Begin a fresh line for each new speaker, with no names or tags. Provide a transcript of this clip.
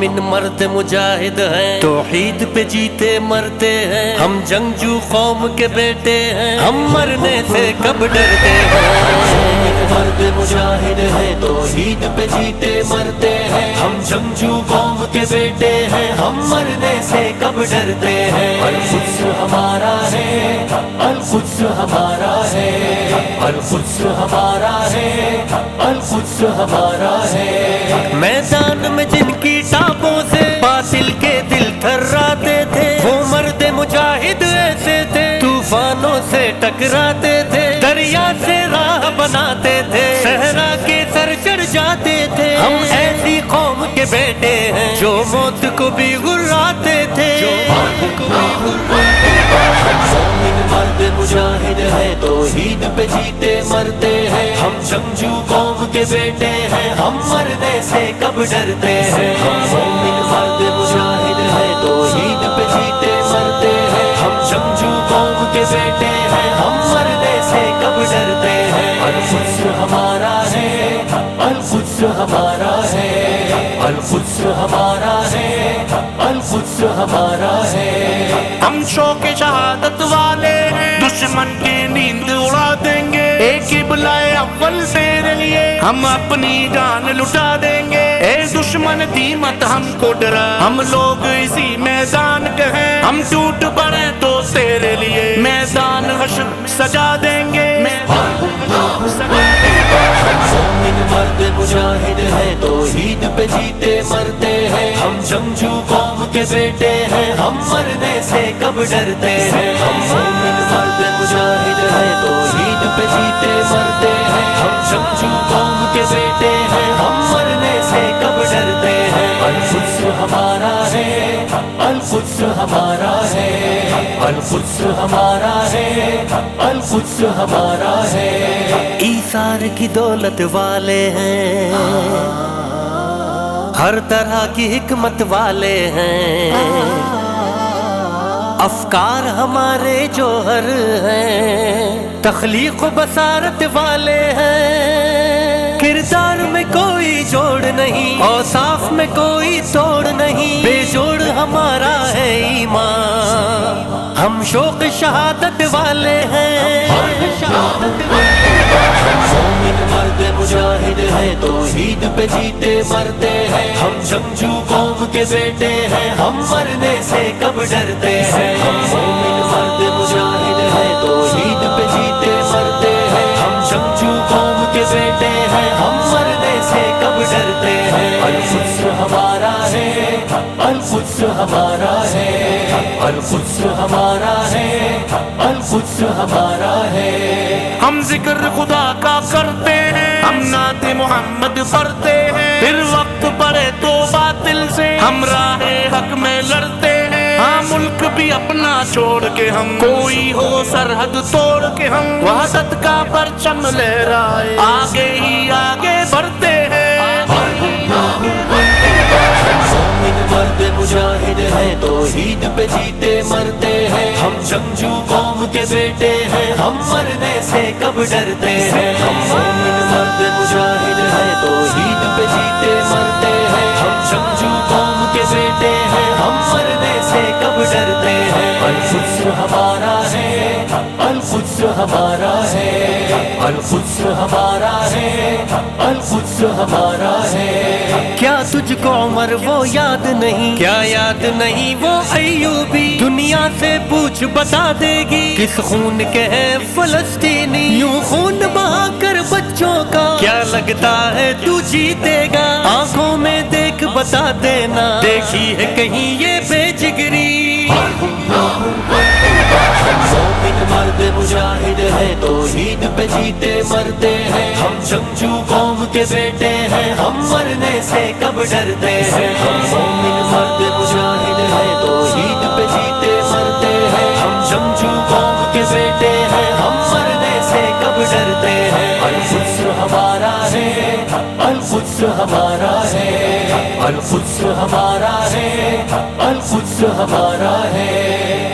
مومن مرد مجاہد ہیں۔ توحید پہ جیتے مرتے ہیں۔ ہم جنگجو قوم کے بیٹے ہیں۔ ہم مرنے سے کب ڈرتے ہیں۔ مرد مجاہد ہیں۔ توحید پہ جیتے مرتے ہیں۔ ہم جنگجو قوم کے بیٹے ہیں۔ ہم مرنے سے کب ڈرتے ہیں۔ القدس ہمارا ہے۔ القدس ہمارا ہے۔ القدس ہمارا ہے۔ القدس ہمارا ہے۔ میں ٹکراتے تھے۔ دریا سے راہ بناتے تھے۔ صحرا کے سر چڑھ جاتے تھے۔ ہم ایسی قوم کے بیٹے ہیں جو موت کو بھی گراتے تھے۔ مرد مجاہد ہے توحید پہ جیتے مرتے ہیں ہم جنگجو قوم کے بیٹے ہیں۔ ہم مرنے سے کب ڈرتے ہیں۔ ہمارا ہے، القدس ہمارا ہے۔ القدس ہمارا ہے، القدس ہمارا ہے۔
ہم شوق شہادت والے ہیں، دشمن کی نیند اڑا دیں گے۔ ایک ہی بلائے اول تیرے لیے ہم اپنی جان لٹا دیں گے۔ اے دشمن دی مت ہم کو ڈرا۔ ہم لوگ اسی میدان کے ہیں۔ ہم ٹوٹ پڑے تو تیرے لیے میدان حشر سجا دیں گے۔
توحید پہ جیتے مرتے ہیں۔ ہم جنگجو قوم کے بیٹے ہیں۔ ہم مرنے سے کب ڈرتے ہیں۔ ہم مومن مرد مجاہد ہے توحید پہ جیتے مرتے ہیں۔ ہم جنگجو قوم کے بیٹے ہیں۔ ہم مرنے سے کب ڈرتے ہیں۔ القدس ہمارا ہے۔ القدس ہمارا ہے۔ القدس ہمارا ہے۔ القدس ہمارا ہے۔ ایثار کی دولت والے ہیں۔ ہر طرح کی حکمت والے ہیں۔ افکار ہمارے جوہر ہیں۔ تخلیق و بصارت والے ہیں۔ کردار میں کوئی جوڑ نہیں اور صاف میں کوئی توڑ نہیں۔ بے جوڑ ہمارا ہے ایمان۔ ہم شوق شہادت والے ہیں۔ شہادت مومن مرد مجاہد ہے توحید پہ جیتے مرتے ہیں۔ ہم جنگجو قوم کے بیٹے ہیں، ہم مرنے سے کب ڈرتے ہیں؟ ہم مومن مرد مجاہد ہے توحید پہ جیتے مرتے ہیں۔ ہم جنگجو قوم کے بیٹے ہیں، ہم مرنے سے کب ڈرتے ہیں؟ القدس ہمارا ہے، القدس ہمارا القدس ہمارا ہے، القدس ہمارا ہے۔
ہم ذکر خدا کا کرتے ہیں، ہم نعت محمد پڑھتے ہیں۔ پھر وقت پڑے تو باطل سے ہم راہ حق میں لڑتے ہیں۔ ہاں ملک بھی اپنا چھوڑ کے ہم، کوئی ہو سرحد توڑ کے ہم۔ وحدت کا پرچم لہرائے، آگے ہی آگے بڑھتے ہیں
توحید پہ جیتے مرتے ہیں۔ ہم جنگجو قوم کے بیٹے ہیں۔ ہم مرنے سے کب ڈرتے ہیں۔ ہم مرد مجاہد ہے توحید پہ جیتے مرتے القدس ہمارا ہے القدس ہمارا ہے القدس ہمارا ہے القدس ہمارا ہے۔ کیا تجھ کو عمر وہ یاد نہیں؟ کیا یاد نہیں وہ ایوبی؟ دنیا سے پوچھ بتا دے گی۔ کس خون کے ہیں فلسطینی؟ یوں خون بہا کر بچوں کا۔ کیا لگتا ہے تو جیتے گا؟ آنکھوں میں دیکھ بتا دینا۔ دیکھی ہے کہیں یہ بے جگری۔ مرد مجاہد ہے توحید پہ جیتے مرتے ہیں ہم جنگجو قوم کے بیٹے ہیں ہم مرنے سے کب ڈرتے ہیں القدس ہمارا ہے۔ القدس ہمارا ہے۔ القدس ہمارا ہے۔